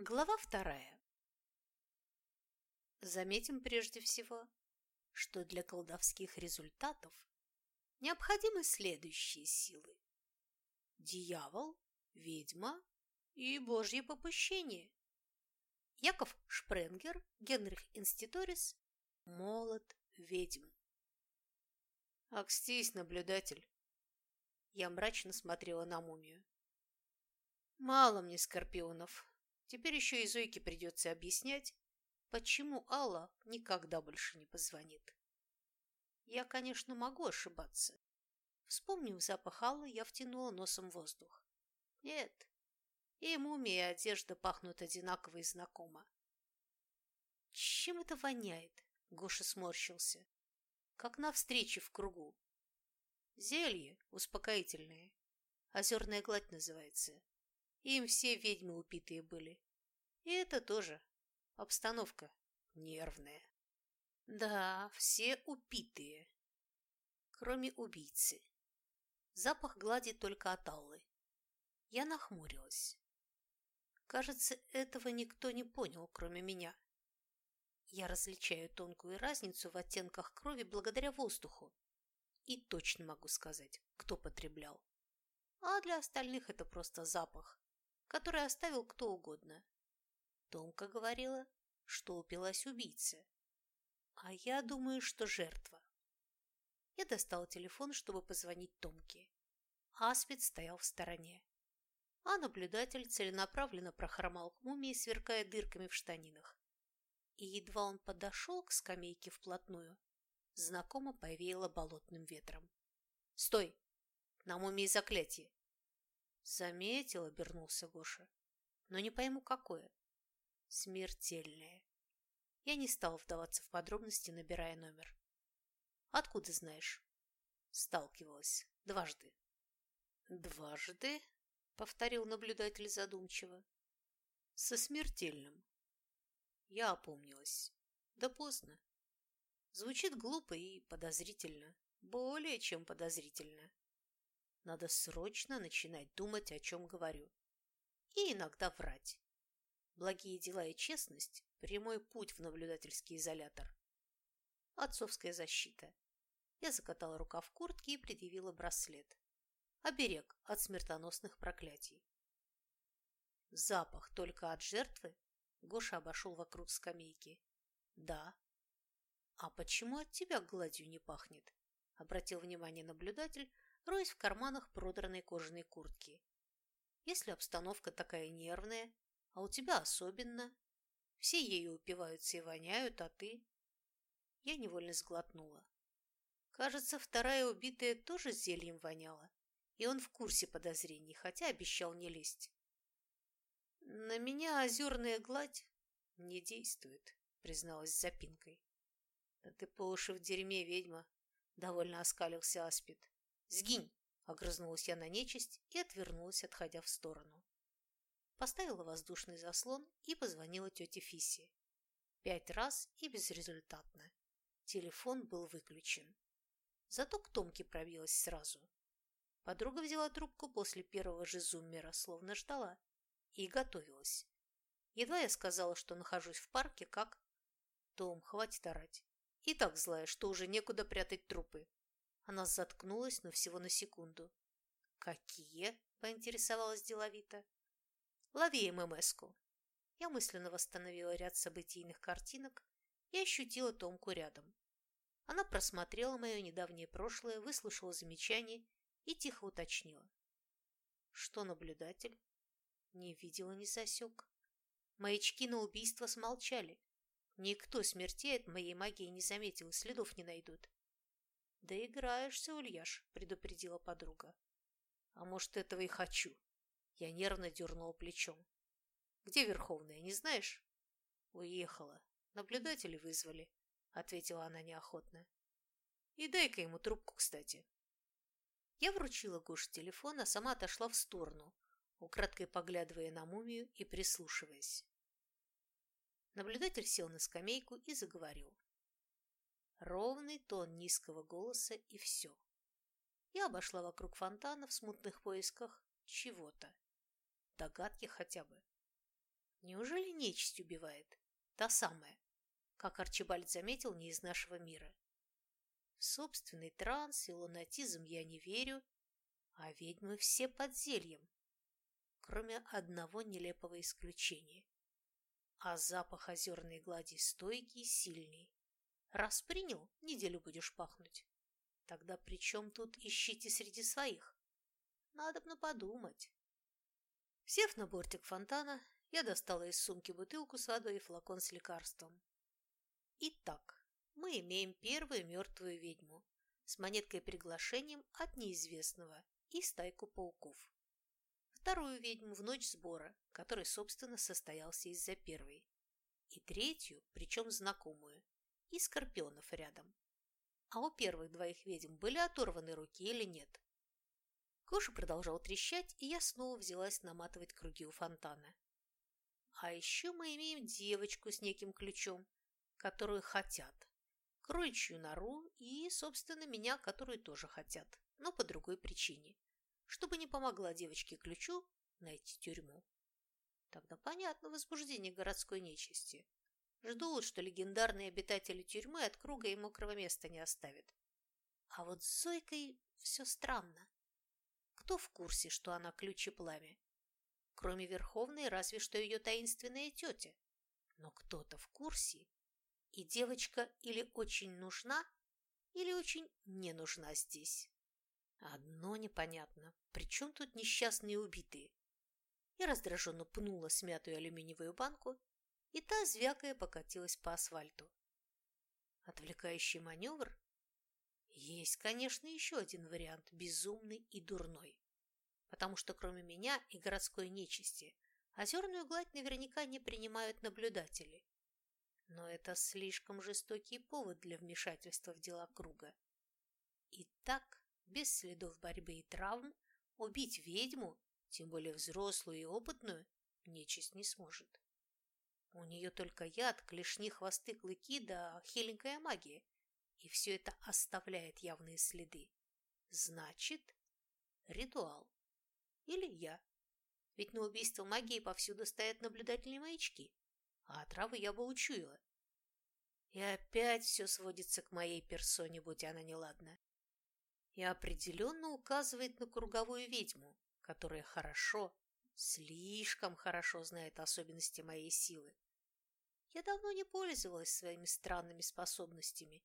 Глава вторая. Заметим прежде всего, что для колдовских результатов необходимы следующие силы. Дьявол, ведьма и божье попущение. Яков Шпренгер, Генрих Инститорис, молот ведьм. Акстись, наблюдатель. Я мрачно смотрела на мумию. Мало мне скорпионов. Теперь еще и Зойке придется объяснять, почему Алла никогда больше не позвонит. Я, конечно, могу ошибаться. Вспомнив запах Аллы, я втянула носом воздух. Нет, и мумия, и одежда пахнут одинаково и знакомо. Чем это воняет? Гоша сморщился. Как на встрече в кругу. Зелье успокоительное. Озерная гладь называется. Им все ведьмы упитые были. И это тоже. Обстановка нервная. Да, все упитые. Кроме убийцы. Запах глади только от Аллы. Я нахмурилась. Кажется, этого никто не понял, кроме меня. Я различаю тонкую разницу в оттенках крови благодаря воздуху. И точно могу сказать, кто потреблял. А для остальных это просто запах, который оставил кто угодно. Томка говорила, что упилась убийца. А я думаю, что жертва. Я достал телефон, чтобы позвонить Томке. Аспид стоял в стороне а наблюдатель целенаправленно прохромал к мумии, сверкая дырками в штанинах. И едва он подошел к скамейке вплотную, знакомо повеяло болотным ветром. «Стой! На мумии заклятие!» «Заметил», — обернулся Гоша. «Но не пойму, какое». «Смертельное». Я не стал вдаваться в подробности, набирая номер. «Откуда знаешь?» Сталкивалась. Дважды. «Дважды?» повторил наблюдатель задумчиво. Со смертельным. Я опомнилась. Да поздно. Звучит глупо и подозрительно. Более чем подозрительно. Надо срочно начинать думать, о чем говорю. И иногда врать. Благие дела и честность – прямой путь в наблюдательский изолятор. Отцовская защита. Я закатала рукав куртки и предъявила браслет оберег от смертоносных проклятий. Запах только от жертвы? Гоша обошел вокруг скамейки. Да. А почему от тебя гладью не пахнет? Обратил внимание наблюдатель, роясь в карманах продранной кожаной куртки. Если обстановка такая нервная, а у тебя особенно. Все ею упиваются и воняют, а ты... Я невольно сглотнула. Кажется, вторая убитая тоже зельем воняла и он в курсе подозрений, хотя обещал не лезть. «На меня озерная гладь не действует», — призналась с запинкой. «Да ты по уши в дерьме, ведьма!» — довольно оскалился Аспид. «Сгинь!» — огрызнулась я на нечисть и отвернулась, отходя в сторону. Поставила воздушный заслон и позвонила тете Фисе. Пять раз и безрезультатно. Телефон был выключен. Зато к Томке пробилась сразу. Подруга взяла трубку после первого же зуммера, словно ждала, и готовилась. Едва я сказала, что нахожусь в парке, как... Том, хватит орать. И так злая, что уже некуда прятать трупы. Она заткнулась, но всего на секунду. «Какие?» – поинтересовалась деловито. «Лови ММС-ку». Я мысленно восстановила ряд событийных картинок и ощутила Томку рядом. Она просмотрела мое недавнее прошлое, выслушала замечания и тихо уточнила. Что наблюдатель? Не видел и не засек. Маячки на убийство смолчали. Никто смертей от моей магии не заметил следов не найдут. Да играешься, Ульяш, предупредила подруга. А может, этого и хочу. Я нервно дернула плечом. Где Верховная, не знаешь? Уехала. Наблюдатели вызвали, ответила она неохотно. И дай-ка ему трубку, кстати. Я вручила Гоше телефон, а сама отошла в сторону, украдкой поглядывая на мумию и прислушиваясь. Наблюдатель сел на скамейку и заговорил. Ровный тон низкого голоса и все. Я обошла вокруг фонтана в смутных поисках чего-то. Догадки хотя бы. Неужели нечисть убивает? Та самая, как Арчибальд заметил, не из нашего мира. В собственный транс и лунатизм я не верю, а ведьмы все под зельем, кроме одного нелепого исключения. А запах озерной глади стойкий, сильный. Раз принял, неделю будешь пахнуть. Тогда при чем тут ищите среди своих? Надо бы подумать. Сев на бортик фонтана, я достала из сумки бутылку с водой и флакон с лекарством. Итак, мы имеем первую мертвую ведьму с монеткой приглашением от неизвестного и стайку пауков. Вторую ведьму в ночь сбора, который, собственно, состоялся из-за первой. И третью, причем знакомую, и скорпионов рядом. А у первых двоих ведьм были оторваны руки или нет? Коша продолжал трещать, и я снова взялась наматывать круги у фонтана. А еще мы имеем девочку с неким ключом, которую хотят. Кроличью нору и, собственно, меня, которую тоже хотят, но по другой причине. Чтобы не помогла девочке ключу найти тюрьму. Тогда понятно возбуждение городской нечисти. Ждут, что легендарные обитатели тюрьмы от круга и мокрого места не оставят. А вот с Зойкой все странно. Кто в курсе, что она ключ и пламя? Кроме Верховной, разве что ее таинственная тетя. Но кто-то в курсе, и девочка или очень нужна, или очень не нужна здесь. Одно непонятно, при чем тут несчастные убитые? Я раздраженно пнула смятую алюминиевую банку, и та, звякая, покатилась по асфальту. Отвлекающий маневр есть, конечно, еще один вариант, безумный и дурной. Потому что кроме меня и городской нечисти, озерную гладь наверняка не принимают наблюдатели. Но это слишком жестокий повод для вмешательства в дела круга. И так, без следов борьбы и травм, убить ведьму, тем более взрослую и опытную, нечисть не сможет. У нее только яд, клешни, хвосты, клыки да хиленькая магия – и все это оставляет явные следы. Значит, ритуал. Или я. Ведь на убийство магии повсюду стоят наблюдательные маячки, а отравы я бы учуяла. И опять все сводится к моей персоне, будь она неладна. И определенно указывает на круговую ведьму, которая хорошо, слишком хорошо знает особенности моей силы. Я давно не пользовалась своими странными способностями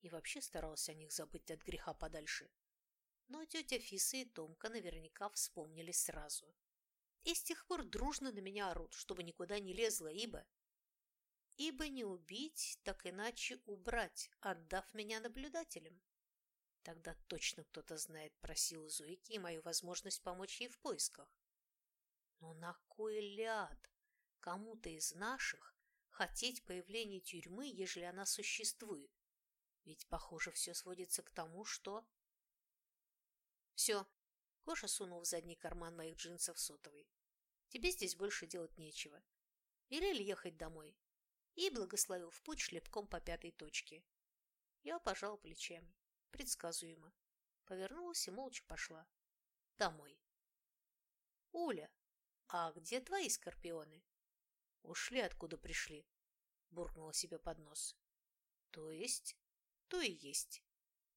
и вообще старался о них забыть от греха подальше. Но тетя Фиса и Томка наверняка вспомнили сразу. И с тех пор дружно на меня орут, чтобы никуда не лезла, ибо... Ибо не убить, так иначе убрать, отдав меня наблюдателям. Тогда точно кто-то знает про силу Зуики и мою возможность помочь ей в поисках. Но на кой ляд кому-то из наших хотеть появления тюрьмы, ежели она существует? Ведь, похоже, все сводится к тому, что... Все. Гоша сунул в задний карман моих джинсов сотовый. Тебе здесь больше делать нечего. Велели ехать домой. И благословил в путь шлепком по пятой точке. Я пожал плечами. Предсказуемо. Повернулась и молча пошла. Домой. Уля, а где твои скорпионы? Ушли, откуда пришли. Буркнула себе под нос. То есть то и есть.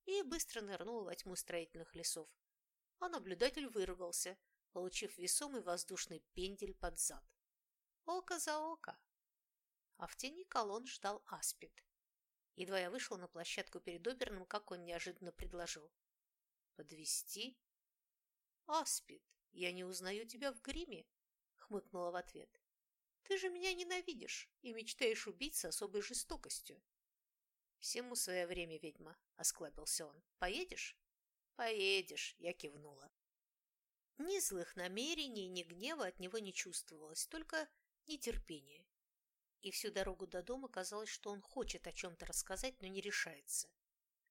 И быстро нырнул во тьму строительных лесов. А наблюдатель выругался, получив весомый воздушный пендель под зад. Око за око. А в тени колонн ждал Аспид. Едва я вышел на площадку перед оперным, как он неожиданно предложил. «Подвести? Аспид, я не узнаю тебя в гриме», — хмыкнула в ответ. «Ты же меня ненавидишь и мечтаешь убить с особой жестокостью. «Всему свое время, ведьма», — осклабился он. «Поедешь?» «Поедешь», — я кивнула. Ни злых намерений, ни гнева от него не чувствовалось, только нетерпение. И всю дорогу до дома казалось, что он хочет о чем-то рассказать, но не решается.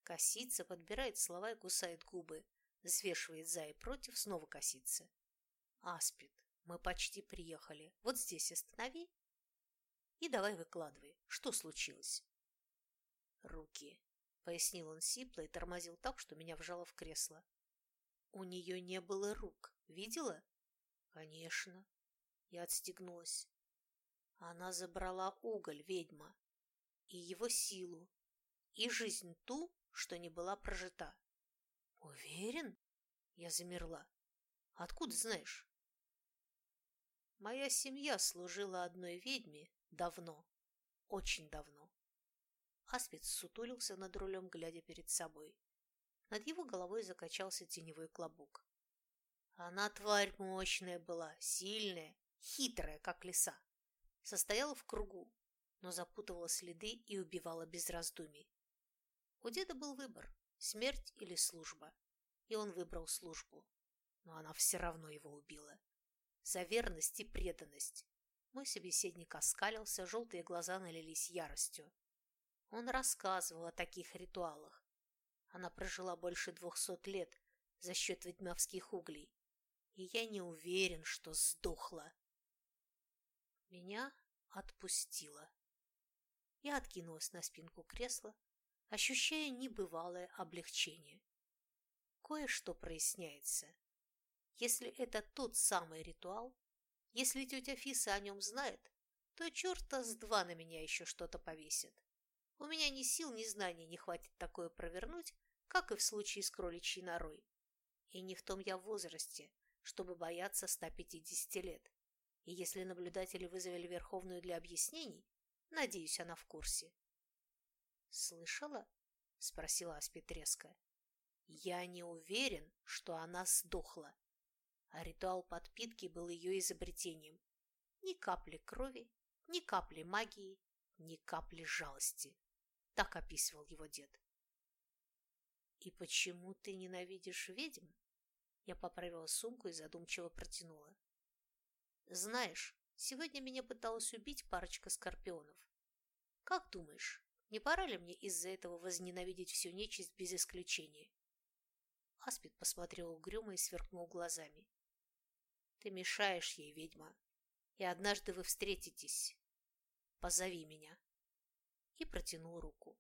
Косится, подбирает слова и кусает губы, взвешивает за и против, снова косится. «Аспид, мы почти приехали. Вот здесь останови и давай выкладывай, что случилось?» руки», — пояснил он сипло и тормозил так, что меня вжало в кресло. «У нее не было рук. Видела?» «Конечно». Я отстегнулась. Она забрала уголь, ведьма, и его силу, и жизнь ту, что не была прожита. Уверен? Я замерла. Откуда знаешь? Моя семья служила одной ведьме давно, очень давно. Аспид сутулился над рулем, глядя перед собой. Над его головой закачался теневой клобук. Она тварь мощная была, сильная, хитрая, как лиса. Состояла в кругу, но запутывала следы и убивала без раздумий. У деда был выбор – смерть или служба. И он выбрал службу. Но она все равно его убила. За верность и преданность. Мой собеседник оскалился, желтые глаза налились яростью. Он рассказывал о таких ритуалах. Она прожила больше двухсот лет за счет ведьмовских углей. И я не уверен, что сдохла. Меня отпустило. Я откинулась на спинку кресла, ощущая небывалое облегчение. Кое-что проясняется. Если это тот самый ритуал, если тетя Фиса о нем знает, то черта с два на меня еще что-то повесит. У меня ни сил, ни знаний не хватит такое провернуть, как и в случае с кроличьей норой. И не в том я в возрасте, чтобы бояться 150 лет. И если наблюдатели вызвали Верховную для объяснений, надеюсь, она в курсе. «Слышала?» – спросила Аспид резко. «Я не уверен, что она сдохла. А ритуал подпитки был ее изобретением. Ни капли крови, ни капли магии, ни капли жалости. Так описывал его дед. «И почему ты ненавидишь ведьм?» Я поправила сумку и задумчиво протянула. Знаешь, сегодня меня пыталась убить парочка скорпионов. Как думаешь, не пора ли мне из-за этого возненавидеть всю нечисть без исключения? Аспид посмотрел угрюмо и сверкнул глазами. Ты мешаешь ей, ведьма, и однажды вы встретитесь. Позови меня. И протянул руку.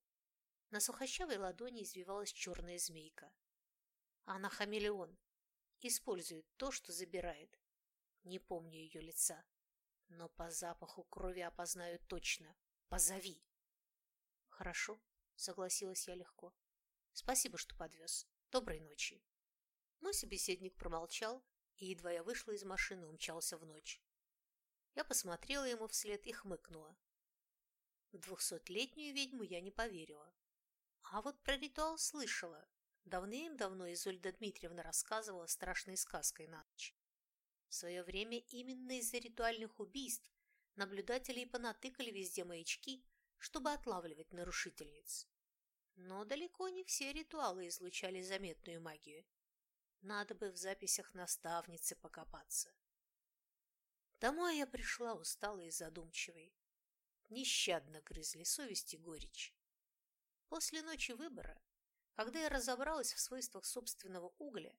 На сухощавой ладони извивалась черная змейка. Она хамелеон, использует то, что забирает. Не помню ее лица, но по запаху крови опознаю точно. Позови. Хорошо, согласилась я легко. Спасибо, что подвез. Доброй ночи. Мой собеседник промолчал, и едва я вышла из машины, умчался в ночь. Я посмотрела ему вслед и хмыкнула. В двухсотлетнюю ведьму я не поверила. А вот про ритуал слышала. Давным-давно Изольда Дмитриевна рассказывала страшной сказкой на ночь. В свое время именно из-за ритуальных убийств наблюдатели и понатыкали везде маячки, чтобы отлавливать нарушительниц. Но далеко не все ритуалы излучали заметную магию. Надо бы в записях наставницы покопаться. Домой я пришла усталой и задумчивой. Нещадно грызли совесть и горечь. После ночи выбора, когда я разобралась в свойствах собственного угля,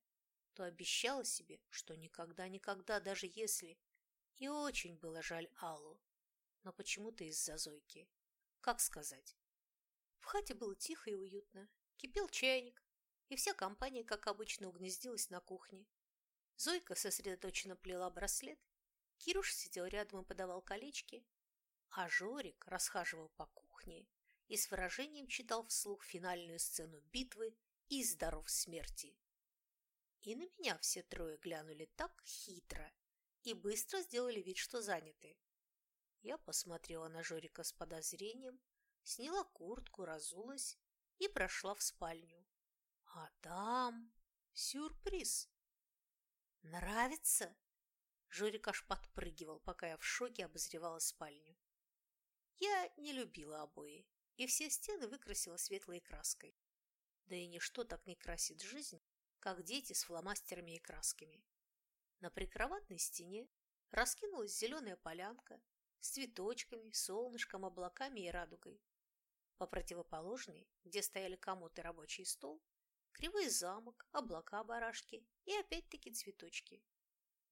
то обещала себе, что никогда-никогда, даже если... И очень было жаль Аллу, но почему-то из-за Зойки. Как сказать? В хате было тихо и уютно, кипел чайник, и вся компания, как обычно, угнездилась на кухне. Зойка сосредоточенно плела браслет, Кируш сидел рядом и подавал колечки, а Жорик расхаживал по кухне и с выражением читал вслух финальную сцену битвы и здоров смерти. И на меня все трое глянули так хитро и быстро сделали вид, что заняты. Я посмотрела на Жорика с подозрением, сняла куртку, разулась и прошла в спальню. А там сюрприз. «Нравится?» Жорик аж подпрыгивал, пока я в шоке обозревала спальню. Я не любила обои, и все стены выкрасила светлой краской. Да и ничто так не красит жизнь, как дети с фломастерами и красками. На прикроватной стене раскинулась зеленая полянка с цветочками, солнышком, облаками и радугой. По противоположной, где стояли комод и рабочий стол, кривой замок, облака-барашки и опять-таки цветочки.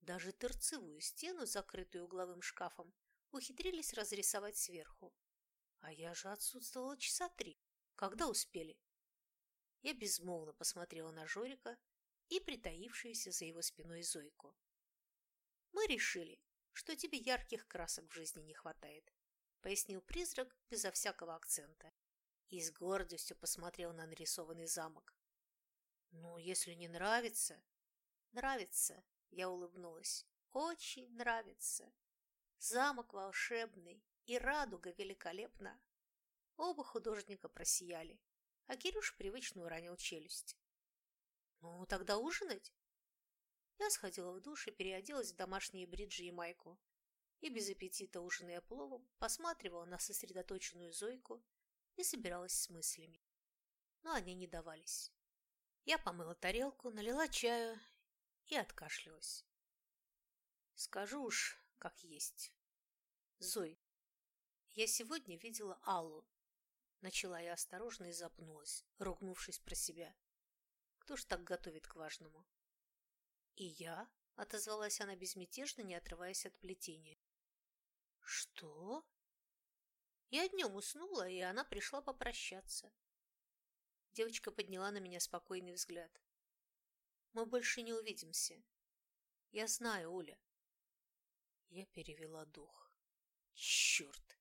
Даже торцевую стену, закрытую угловым шкафом, ухитрились разрисовать сверху. А я же отсутствовала часа три. Когда успели? Я безмолвно посмотрела на Жорика и притаившуюся за его спиной Зойку. Мы решили, что тебе ярких красок в жизни не хватает, пояснил призрак безо всякого акцента и с гордостью посмотрел на нарисованный замок. «Ну, если не нравится...» «Нравится», — я улыбнулась. «Очень нравится. Замок волшебный, и радуга великолепна». Оба художника просияли, а Кирюш привычно уронил челюсть. «Ну, тогда ужинать?» Я сходила в душ и переоделась в домашние бриджи и майку. И без аппетита, ужиная пловом, посматривала на сосредоточенную Зойку и собиралась с мыслями. Но они не давались. Я помыла тарелку, налила чаю и откашлялась. Скажу уж, как есть. Зой, я сегодня видела Аллу. Начала я осторожно и запнулась, ругнувшись про себя. Кто ж так готовит к важному? «И я?» – отозвалась она безмятежно, не отрываясь от плетения. «Что?» Я днем уснула, и она пришла попрощаться. Девочка подняла на меня спокойный взгляд. «Мы больше не увидимся. Я знаю, Оля». Я перевела дух. Черт!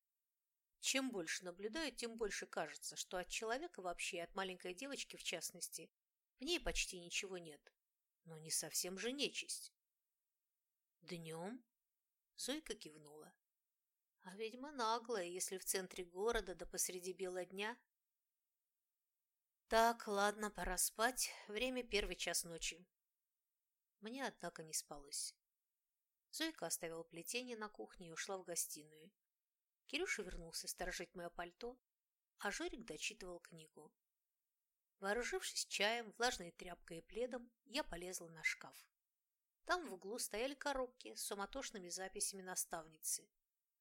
Чем больше наблюдаю, тем больше кажется, что от человека вообще, от маленькой девочки в частности, в ней почти ничего нет но не совсем же нечисть. Днем? Зойка кивнула. А ведьма наглая, если в центре города да посреди бела дня. Так, ладно, пора спать. Время первый час ночи. Мне, однако, не спалось. Зойка оставила плетение на кухне и ушла в гостиную. Кирюша вернулся сторожить мое пальто, а Жорик дочитывал книгу. Вооружившись чаем, влажной тряпкой и пледом, я полезла на шкаф. Там в углу стояли коробки с суматошными записями наставницы,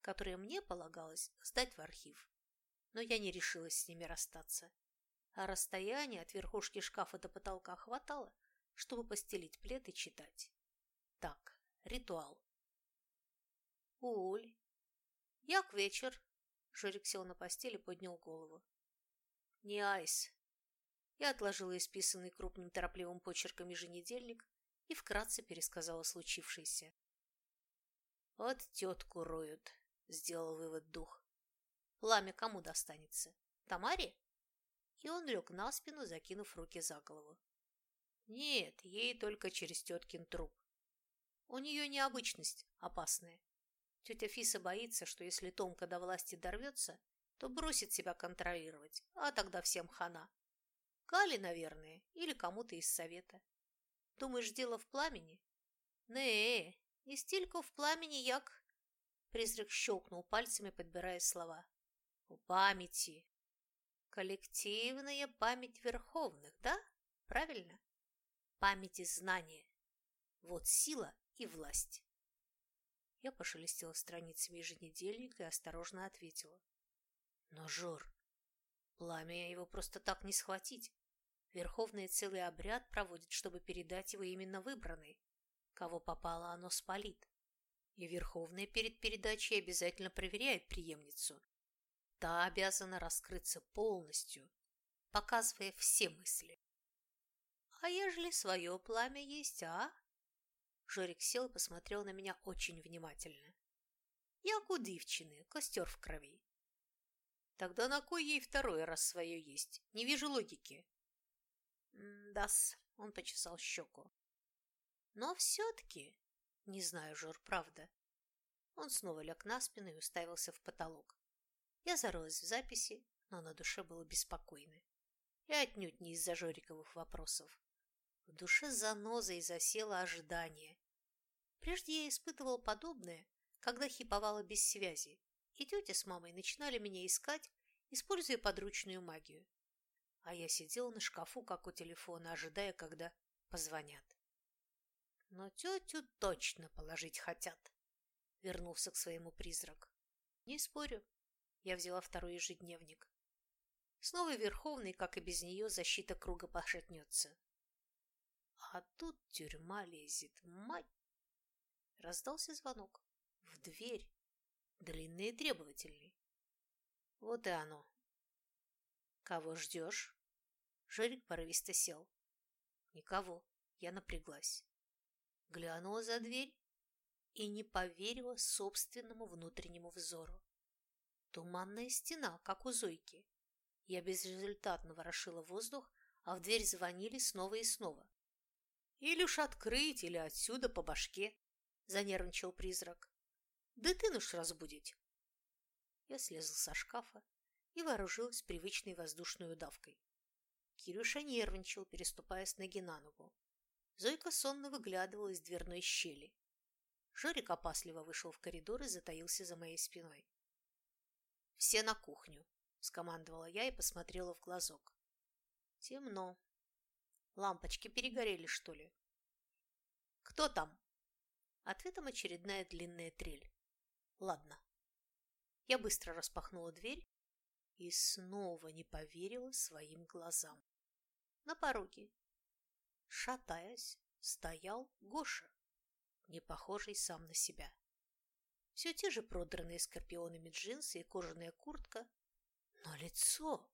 которые мне полагалось сдать в архив. Но я не решилась с ними расстаться. А расстояние от верхушки шкафа до потолка хватало, чтобы постелить плед и читать. Так, ритуал. Уль. Як вечер? Жорик сел на постели и поднял голову. Не айс, я отложила исписанный крупным торопливым почерком еженедельник и вкратце пересказала случившееся. «Вот тетку роют», — сделал вывод дух. «Пламя кому достанется? Тамаре?» И он лег на спину, закинув руки за голову. «Нет, ей только через теткин труп. У нее необычность опасная. Тетя Фиса боится, что если Томка до власти дорвется, то бросит себя контролировать, а тогда всем хана. Кали, наверное, или кому-то из совета. Думаешь, дело в пламени? Не, не стільки в пламени, як... Призрак щелкнул пальцами, подбирая слова. У памяти. Коллективная память верховных, да? Правильно? Память и знание. Вот сила и власть. Я пошелестела страницами еженедельника и осторожно ответила. Но, Жор, пламя его просто так не схватить. Верховный целый обряд проводит, чтобы передать его именно выбранной. Кого попало, оно спалит. И Верховный перед передачей обязательно проверяет преемницу. Та обязана раскрыться полностью, показывая все мысли. «А ежели свое пламя есть, а?» Жорик сел и посмотрел на меня очень внимательно. «Як у дівчини, костер в крови». «Тогда на кой ей второй раз свое есть? Не вижу логики». «Да-с», — он почесал щеку. «Но все-таки...» «Не знаю, Жор, правда». Он снова лег на спину и уставился в потолок. Я зарылась в записи, но на душе было беспокойно. И отнюдь не из-за Жориковых вопросов. В душе занозой засело ожидание. Прежде я испытывал подобное, когда хиповала без связи, и тетя с мамой начинали меня искать, используя подручную магию а я сидел на шкафу, как у телефона, ожидая, когда позвонят. Но тетю точно положить хотят. Вернулся к своему призрак. Не спорю. Я взяла второй ежедневник. Снова Верховный, как и без нее, защита круга пошатнется. А тут тюрьма лезет. Мать! Раздался звонок. В дверь. Длинный и требовательный. Вот и оно. «Кого ждешь?» Жорик порывисто сел. «Никого». Я напряглась. Глянула за дверь. и не поверила собственному внутреннему взору. Туманная стена, как у Зойки. Я безрезультатно ворошила воздух, а в дверь звонили снова и снова. «Или уж открыть, или отсюда по башке», — занервничал призрак. «Да ты нуж разбудить». Я слезла со шкафа и вооружилась привычной воздушной удавкой. Кирюша нервничал, переступая с ноги на ногу. Зойка сонно выглядывала из дверной щели. Жорик опасливо вышел в коридор и затаился за моей спиной. «Все на кухню», — скомандовала я и посмотрела в глазок. «Темно. Лампочки перегорели, что ли?» «Кто там?» Ответом очередная длинная трель. «Ладно». Я быстро распахнула дверь и снова не поверила своим глазам. На пороге, шатаясь, стоял Гоша не похожий сам на себя. Все те же продранные скорпионами джинсы и кожаная куртка, но лицо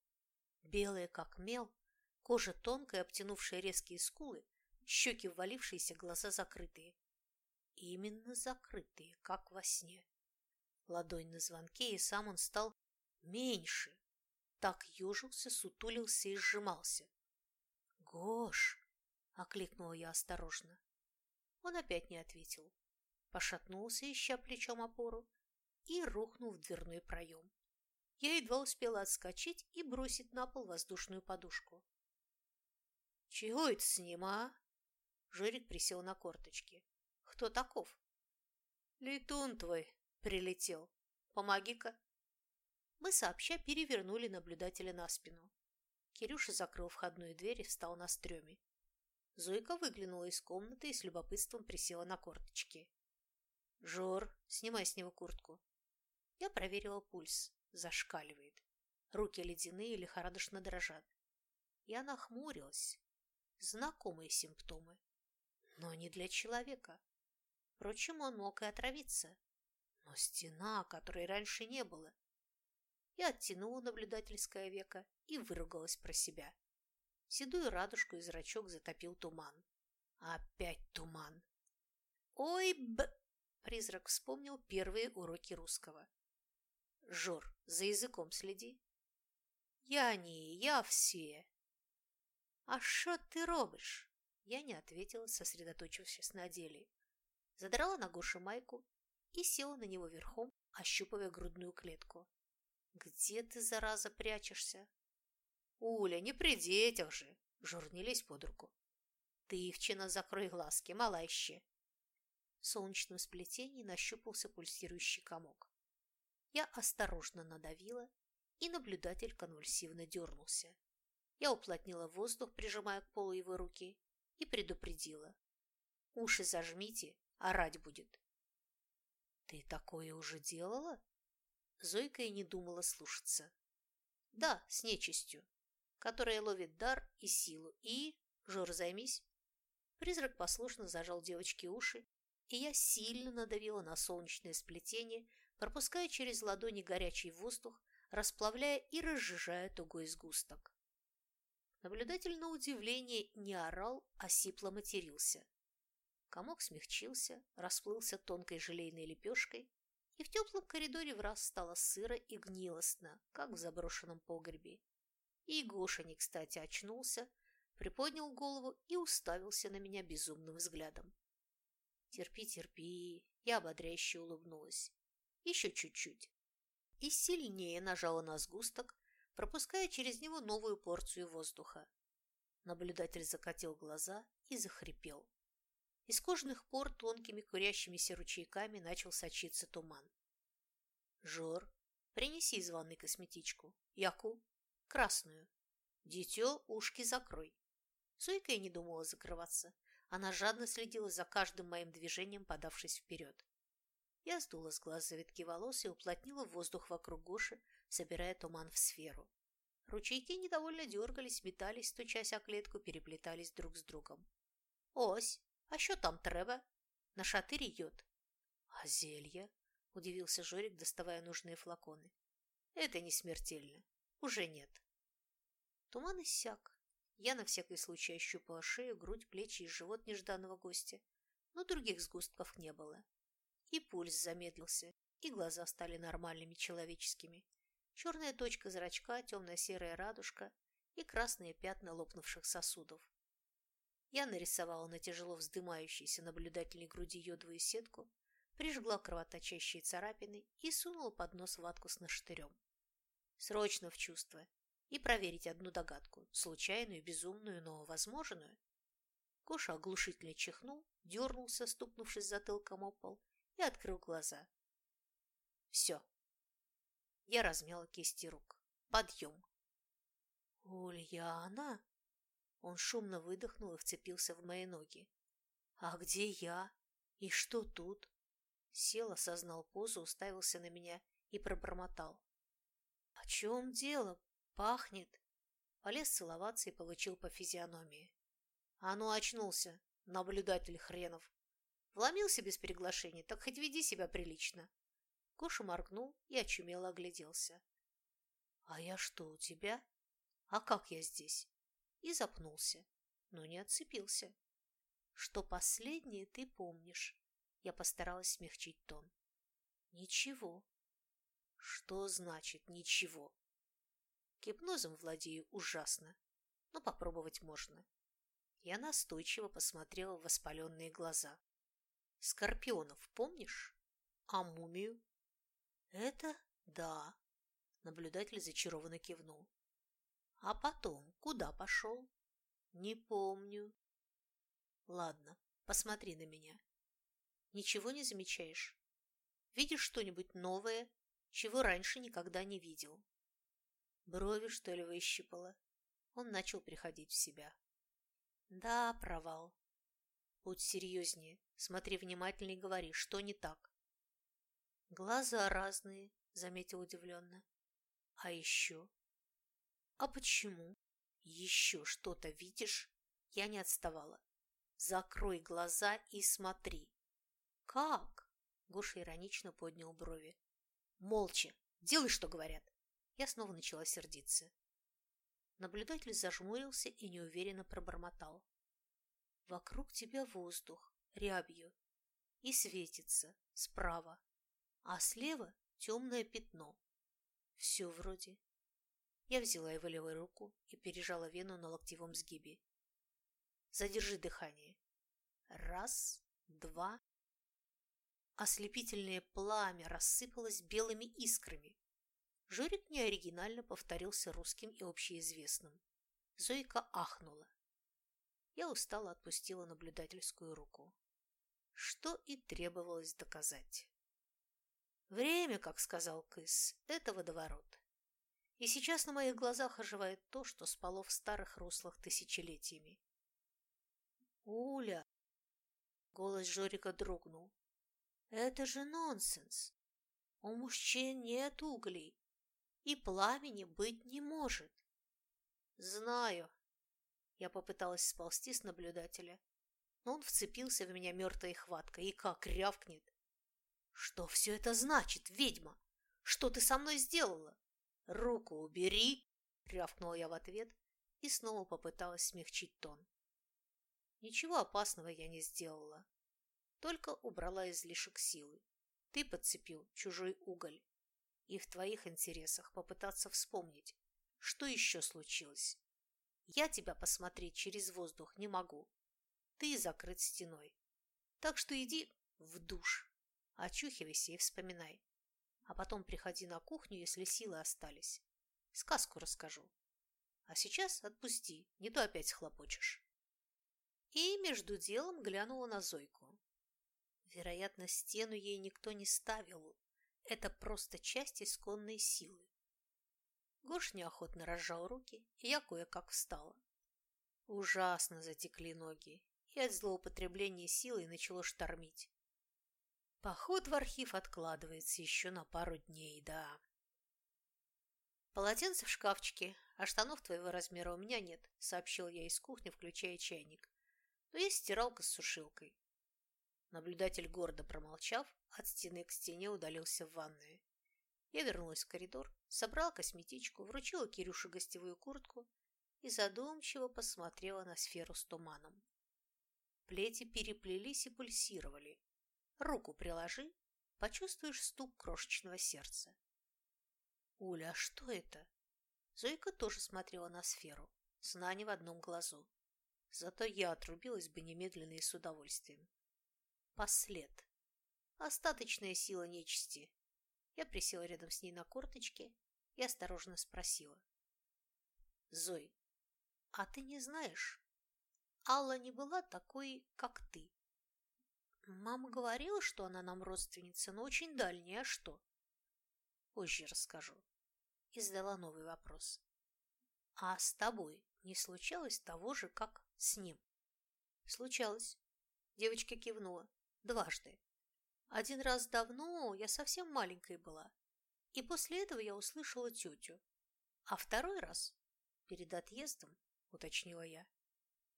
белое как мел, кожа тонкая, обтянувшая резкие скулы, щеки ввалившиеся, глаза закрытые. Именно закрытые, как во сне. Ладонь на звонке, и сам он стал меньше. Так ежился, сутулился и сжимался. «Гош!» — окликнула я осторожно. Он опять не ответил. Пошатнулся, ища плечом опору, и рухнул в дверной проем. Я едва успела отскочить и бросить на пол воздушную подушку. «Чего это с ним, а?» Жорик присел на корточки. «Кто таков?» «Летун твой прилетел. Помоги-ка». Мы сообща перевернули наблюдателя на спину. Кирюша закрыл входную дверь и встал на стреме. Зойка выглянула из комнаты и с любопытством присела на корточки. «Жор, снимай с него куртку». Я проверила пульс. Зашкаливает. Руки ледяные и лихорадочно дрожат. Я нахмурилась. Знакомые симптомы. Но не для человека. Впрочем, он мог и отравиться. Но стена, которой раньше не было. Я оттянула наблюдательское веко и выругалась про себя. Седую радужку и зрачок затопил туман. Опять туман. «Ой, б...» Призрак вспомнил первые уроки русского. «Жор, за языком следи». «Я не, я все». «А что ты робишь?» Я не ответила, сосредоточившись на деле. Задрала на Гоше майку и села на него верхом, ощупывая грудную клетку. «Где ты, зараза, прячешься?» «Уля, не при детях же!» – журнились под руку. «Ты, Ивчина, закрой глазки, малаще!» В солнечном сплетении нащупался пульсирующий комок. Я осторожно надавила, и наблюдатель конвульсивно дернулся. Я уплотнила воздух, прижимая к полу его руки, и предупредила. «Уши зажмите, орать будет». «Ты такое уже делала?» Зойка и не думала слушаться. «Да, с нечистью которая ловит дар и силу, и... Жор, займись. Призрак послушно зажал девочке уши, и я сильно надавила на солнечное сплетение, пропуская через ладони горячий воздух, расплавляя и разжижая тугой сгусток. Наблюдатель на удивление не орал, а сипло матерился. Комок смягчился, расплылся тонкой желейной лепешкой, и в теплом коридоре в раз стало сыро и гнилостно, как в заброшенном погребе. И Гоша не кстати очнулся, приподнял голову и уставился на меня безумным взглядом. «Терпи, терпи!» Я ободряюще улыбнулась. «Еще чуть-чуть!» И сильнее нажала на сгусток, пропуская через него новую порцию воздуха. Наблюдатель закатил глаза и захрипел. Из кожных пор тонкими курящимися ручейками начал сочиться туман. «Жор, принеси из ванной косметичку. Яку, красную. Дитё, ушки закрой. Зойка и не думала закрываться. Она жадно следила за каждым моим движением, подавшись вперед. Я сдула с глаз завитки волос и уплотнила воздух вокруг Гоши, собирая туман в сферу. Ручейки недовольно дергались, метались, стучась о клетку, переплетались друг с другом. «Ось, а что там треба?» «На шатырь йод». «А зелье?» – удивился Жорик, доставая нужные флаконы. «Это не смертельно. Уже нет. Туман иссяк. Я на всякий случай ощупала шею, грудь, плечи и живот нежданного гостя, но других сгустков не было. И пульс замедлился, и глаза стали нормальными человеческими. Черная точка зрачка, темно-серая радужка и красные пятна лопнувших сосудов. Я нарисовала на тяжело вздымающейся наблюдательной груди йодовую сетку, прижгла кровоточащие царапины и сунула под нос ватку с наштырем. Срочно в чувство и проверить одну догадку, случайную, безумную, но возможную. Коша оглушительно чихнул, дернулся, стукнувшись затылком о пол, и открыл глаза. Все. Я размяла кисти рук. Подъем. «Ульяна?» Он шумно выдохнул и вцепился в мои ноги. «А где я? И что тут?» Сел, осознал позу, уставился на меня и пробормотал. «О чем дело? Пахнет!» Полез целоваться и получил по физиономии. «А ну, очнулся, наблюдатель хренов! Вломился без приглашения, так хоть веди себя прилично!» Коша моргнул и очумело огляделся. «А я что, у тебя? А как я здесь?» и запнулся, но не отцепился. Что последнее ты помнишь? Я постаралась смягчить тон. Ничего. Что значит ничего? Гипнозом владею ужасно, но попробовать можно. Я настойчиво посмотрела в воспаленные глаза. Скорпионов помнишь? А мумию? Это да. Наблюдатель зачарованно кивнул. А потом куда пошел? Не помню. Ладно, посмотри на меня. Ничего не замечаешь? Видишь что-нибудь новое, чего раньше никогда не видел? Брови, что ли, выщипала? Он начал приходить в себя. Да, провал. Будь серьезнее, смотри внимательно и говори, что не так. Глаза разные, заметил удивленно. А еще «А почему? Еще что-то видишь?» Я не отставала. «Закрой глаза и смотри». «Как?» Гоша иронично поднял брови. «Молча! Делай, что говорят!» Я снова начала сердиться. Наблюдатель зажмурился и неуверенно пробормотал. «Вокруг тебя воздух, рябью, и светится справа, а слева темное пятно. Все вроде я взяла его левую руку и пережала вену на локтевом сгибе. Задержи дыхание. Раз, два. Ослепительное пламя рассыпалось белыми искрами. Жорик неоригинально повторился русским и общеизвестным. Зойка ахнула. Я устало отпустила наблюдательскую руку. Что и требовалось доказать. Время, как сказал Кыс, это водоворот. И сейчас на моих глазах оживает то, что спало в старых руслах тысячелетиями. «Уля!» — голос Жорика дрогнул. «Это же нонсенс! У мужчин нет углей, и пламени быть не может!» «Знаю!» Я попыталась сползти с наблюдателя, но он вцепился в меня мертвой хваткой и как рявкнет. «Что все это значит, ведьма? Что ты со мной сделала?» «Руку убери!» – рявкнула я в ответ и снова попыталась смягчить тон. Ничего опасного я не сделала, только убрала излишек силы. Ты подцепил чужой уголь, и в твоих интересах попытаться вспомнить, что еще случилось. Я тебя посмотреть через воздух не могу. Ты закрыт стеной. Так что иди в душ, очухивайся и вспоминай а потом приходи на кухню, если силы остались. Сказку расскажу. А сейчас отпусти, не то опять схлопочешь. И между делом глянула на Зойку. Вероятно, стену ей никто не ставил. Это просто часть исконной силы. Гош неохотно разжал руки, и я кое-как встала. Ужасно затекли ноги, и от злоупотребления силой начало штормить. Поход в архив откладывается еще на пару дней, да. Полотенце в шкафчике, а штанов твоего размера у меня нет, сообщил я из кухни, включая чайник. Но есть стиралка с сушилкой. Наблюдатель, гордо промолчав, от стены к стене удалился в ванную. Я вернулась в коридор, собрала косметичку, вручила Кирюше гостевую куртку и задумчиво посмотрела на сферу с туманом. Плети переплелись и пульсировали, Руку приложи, почувствуешь стук крошечного сердца. Уля, а что это? Зойка тоже смотрела на сферу, сна не в одном глазу. Зато я отрубилась бы немедленно и с удовольствием. Послед. Остаточная сила нечисти. Я присела рядом с ней на корточке и осторожно спросила. Зой, а ты не знаешь, Алла не была такой, как ты. Мама говорила, что она нам родственница, но очень дальняя, а что? Позже расскажу. И задала новый вопрос. А с тобой не случалось того же, как с ним? Случалось. Девочка кивнула. Дважды. Один раз давно, я совсем маленькой была. И после этого я услышала тетю. А второй раз, перед отъездом, уточнила я.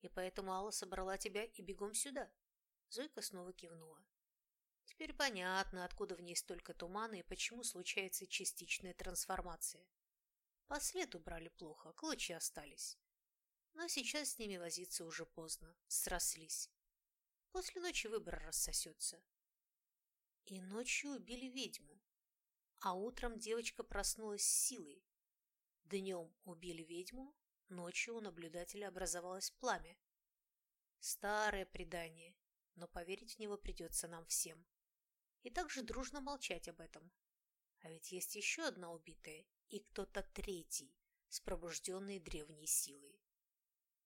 И поэтому Алла собрала тебя и бегом сюда. Зойка снова кивнула. Теперь понятно, откуда в ней столько тумана и почему случается частичная трансформация. Послед убрали плохо, клочья остались. Но сейчас с ними возиться уже поздно, срослись. После ночи выбор рассосется. И ночью убили ведьму. А утром девочка проснулась с силой. Днем убили ведьму, ночью у наблюдателя образовалось пламя. Старое предание, но поверить в него придется нам всем. И также дружно молчать об этом. А ведь есть еще одна убитая и кто-то третий с пробужденной древней силой.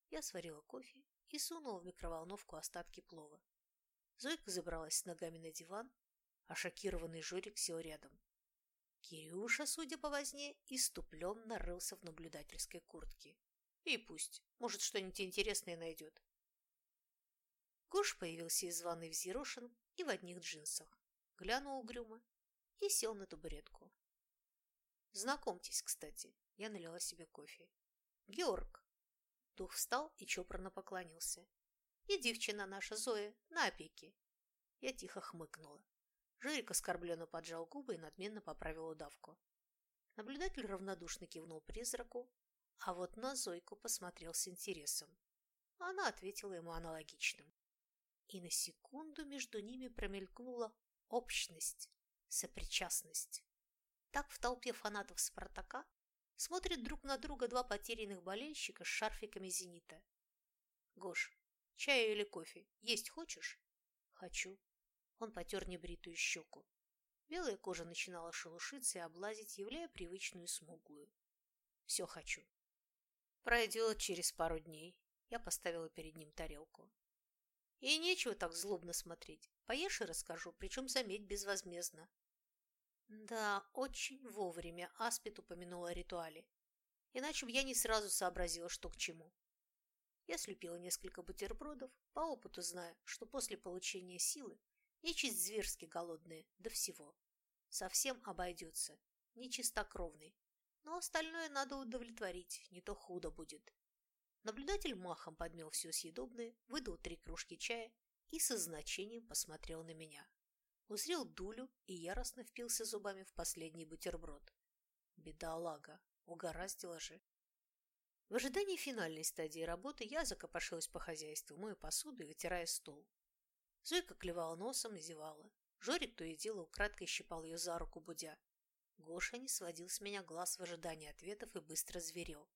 Я сварила кофе и сунула в микроволновку остатки плова. Зойка забралась с ногами на диван, а шокированный Жорик сел рядом. Кирюша, судя по возне, иступленно рылся в наблюдательской куртке. И пусть, может, что-нибудь интересное найдет. Гош появился из ванной взъерошен и в одних джинсах, глянул угрюмо и сел на табуретку. Знакомьтесь, кстати, я налила себе кофе. Георг. Дух встал и чопорно поклонился. И девчина наша Зоя на опеке. Я тихо хмыкнула. Жирик оскорбленно поджал губы и надменно поправил удавку. Наблюдатель равнодушно кивнул призраку, а вот на Зойку посмотрел с интересом. Она ответила ему аналогичным. И на секунду между ними промелькнула общность, сопричастность. Так в толпе фанатов «Спартака» смотрят друг на друга два потерянных болельщика с шарфиками «Зенита». «Гош, чаю или кофе? Есть хочешь?» «Хочу». Он потер небритую щеку. Белая кожа начинала шелушиться и облазить, являя привычную смуглую. «Все хочу». Пройдет через пару дней. Я поставила перед ним тарелку. И нечего так злобно смотреть. Поешь и расскажу, причем, заметь, безвозмездно. Да, очень вовремя Аспид упомянула о ритуале. Иначе бы я не сразу сообразила, что к чему. Я слепила несколько бутербродов, по опыту зная, что после получения силы нечисть зверски голодная до всего. Совсем обойдется, нечистокровный, но остальное надо удовлетворить, не то худо будет. Наблюдатель махом подмел все съедобное, выдал три кружки чая и со значением посмотрел на меня. Узрел дулю и яростно впился зубами в последний бутерброд. Бедолага, угораздило же. В ожидании финальной стадии работы я закопошилась по хозяйству, мою посуду и вытирая стол. Зойка клевала носом и зевала. Жорик то и дело украдкой щипал ее за руку, будя. Гоша не сводил с меня глаз в ожидании ответов и быстро зверел.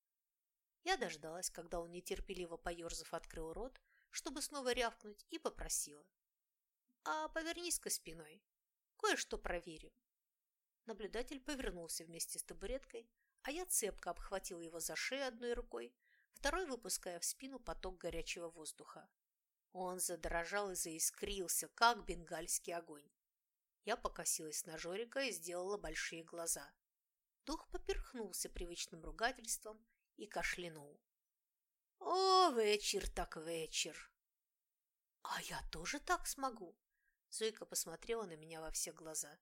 Я дождалась, когда он нетерпеливо поерзав открыл рот, чтобы снова рявкнуть, и попросила. «А повернись-ка спиной. Кое-что проверим». Наблюдатель повернулся вместе с табуреткой, а я цепко обхватила его за шею одной рукой, второй выпуская в спину поток горячего воздуха. Он задрожал и заискрился, как бенгальский огонь. Я покосилась на Жорика и сделала большие глаза. Дух поперхнулся привычным ругательством и кашлянул. «О, вечер так вечер!» «А я тоже так смогу?» Зойка посмотрела на меня во все глаза.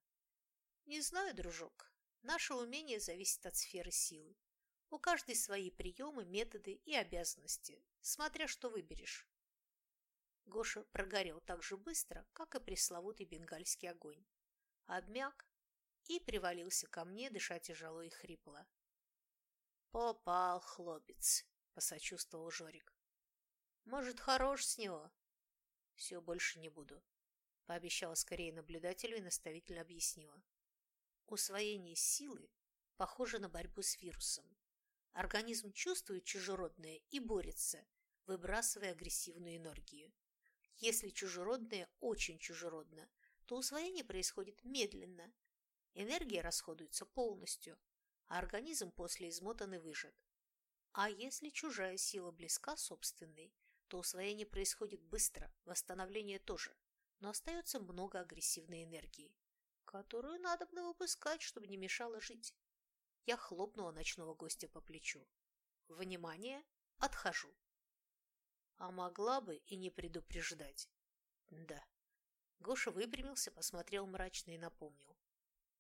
«Не знаю, дружок. Наше умение зависит от сферы силы. У каждой свои приемы, методы и обязанности, смотря что выберешь». Гоша прогорел так же быстро, как и пресловутый бенгальский огонь. Обмяк и привалился ко мне, дыша тяжело и хрипло. «Попал, хлопец», — посочувствовал Жорик. «Может, хорош с него?» «Все, больше не буду. пообещала скорее наблюдателю и наставительно объяснила. Усвоение силы похоже на борьбу с вирусом. Организм чувствует чужеродное и борется, выбрасывая агрессивную энергию. Если чужеродное очень чужеродно, то усвоение происходит медленно. Энергия расходуется полностью, а организм после измотан и выжат. А если чужая сила близка собственной, то усвоение происходит быстро, восстановление тоже, но остается много агрессивной энергии, которую надо бы выпускать, чтобы не мешало жить. Я хлопнула ночного гостя по плечу. Внимание, отхожу. А могла бы и не предупреждать. Да. Гоша выпрямился, посмотрел мрачно и напомнил.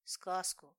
Сказку